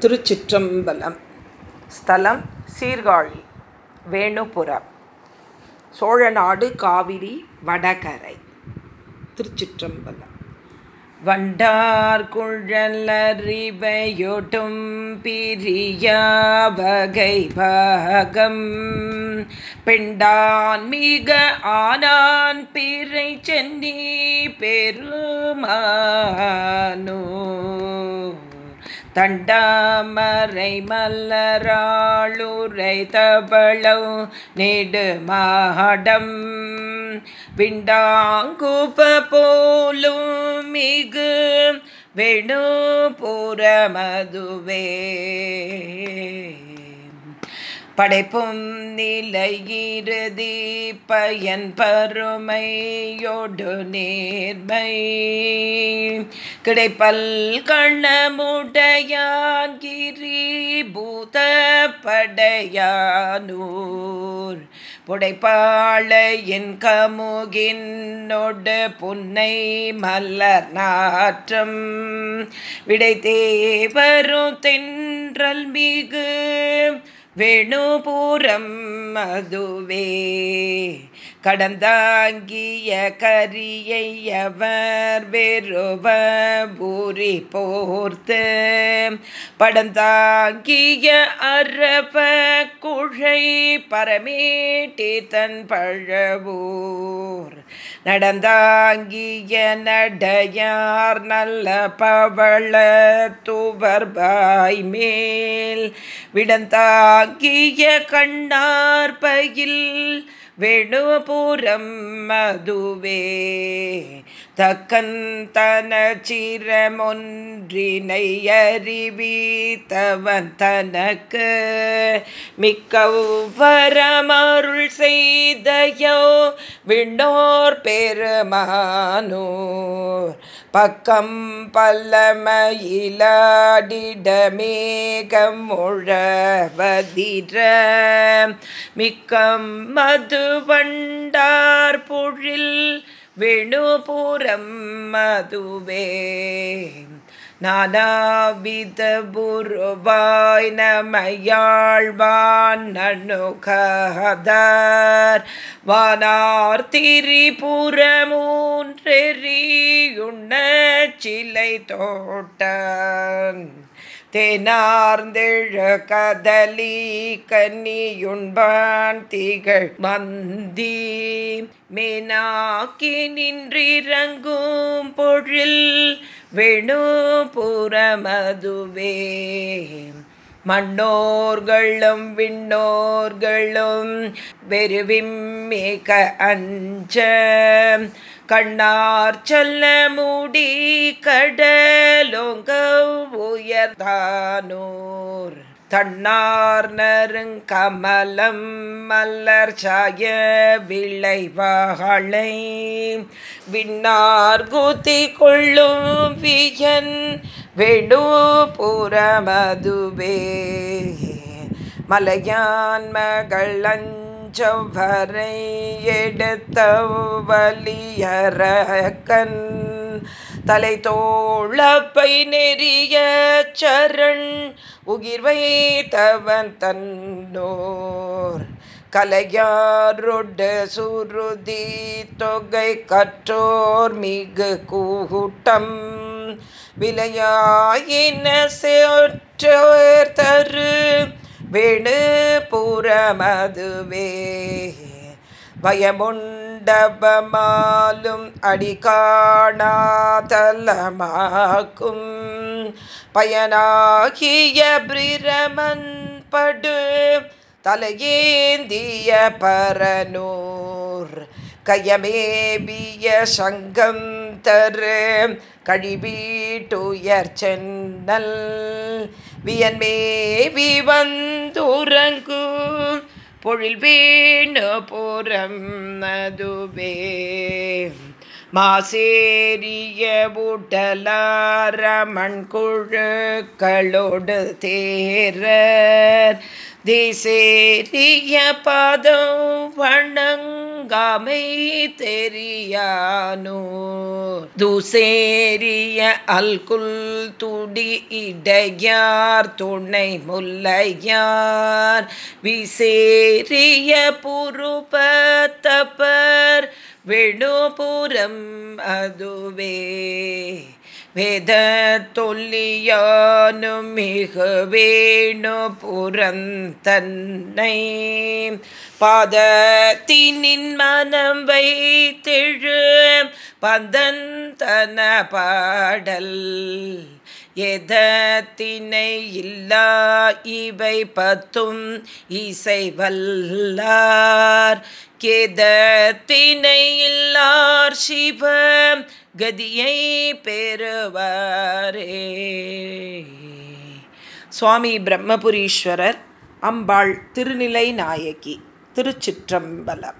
திருச்சிற்றம்பலம். ஸ்தலம் சீர்காழி வேணுபுரம் சோழநாடு காவிரி வடகரை. திருச்சிற்றம்பலம். வண்டார் குழலறிவையொட்டும் பிரியா வகை பாகம். பெண்டான் மிக ஆனான் பிறை சென்னி பெருமானோ. தண்டாமரை மல்லராளுரை தபளம் நெடுமாடம். விண்டாங்குப போலும் மிகு வெணு புறமதுவே படைப்பும் நிலையிறுதி பயன் பருமையோடு நேர்மை. கிடைப்பல் கண்ணமுடையான் கிரி பூத படையானூர் புடைப்பாளையின் கமுகின்னொடு புன்னை மலர் நாற்றம். விடை தேவரும் தென்றல் மிகு வேணுபூரம் அதுவே கடந்தாங்கிய கரியவர் வெறுவ பூரி போர்த்து. படந்தாங்கிய அரப குழை பரமேட்டி தன் பழவூர். நடந்தாங்கிய நடையார் நல்ல பவள துவர்பாய் மேல். விடந்தாங்கிய கண்ணார் பயில் வேணுபுரம் தக்கந்தன சிரமொன்றினையறிவித்தவன் தனக்கு மிக்கவரமருள் செய்தையோ விண்ணோர் பெருமானோர். பக்கம் பல்லமயிலாடிடமேகம் முழவதிர. மிக்கம் மதுவண்டார் பொழில் வேணுபுரம் மதுவே நானாவித புருவாய் நமையாழ்வான் நணுகதார் வானார் திரிபுரமூன்றெறியுண்ண சிலை தோட்டன் தேனார்ந்தெழ கதலி கன்னியுண்பான் திகழ் மந்தி மேனாக்கி நின்றிறங்கும் பொழில் வெணுபுறமதுவே. மண்ணோர்களும் விண்ணோர்களும் வெறுவிம்மேக அஞ்ச. கண்ணார் சொல்ல மூடி கடலோங்க உயர்தானோர் தன்னார் நருங்கமலம் மல்லர் சாய விளைவாகளை விண்ணார் குத்தி கொள்ளும் வியன் வெடு புறமதுவே. மலையான் மகள் அஞ்சவரை எடுத்த வலியரக்கன் தலை தோழப்பை நெறிய சரண் உகிர்வை தவன் தன்னோர். கலையாரொடு சுருதி தொகை கற்றோர் மிகு கூட்டம் விலையாயின சேற்றோர் தரு வேணு புறமதுவே. பயமுண்டபமாலும் அடிகாணாதலமாக்கும். பயனாகிய பிரமன் படு தலையேந்திய பரனூர். கயமேபிய சங்கம் தரு கழிவீட்டுயர் சென்னல். வியன்மேவி வந்துரங்கு பொழில் வேணு புறம் அதுவே மாசேரிய உடலாரமண் குழுக்களோடு தேரர். திசேரிய பாதம் வணங்காமை தெரியானோ? துசேரிய அல்குல் துடி இடையார் துணை முல்லையார். விசேரிய புருபத்தப்ப விடுபுறம் அதுவே வேத தொல்லியானும் மிக வேணு புறந்தன்னை பாதத்தினின் மனம் வைத்திழு பந்தந்தன பாடல் எதத்தினை இல்லா இவை பத்தும் இசை வல்லார். கேதத்தினை இல்லார் சிவ கதியை பெறுவாரே. சுவாமி பிரம்மபுரீஸ்வரர் அம்பாள் திருநிலை நாயகி திருச்சிற்றம்பலம்.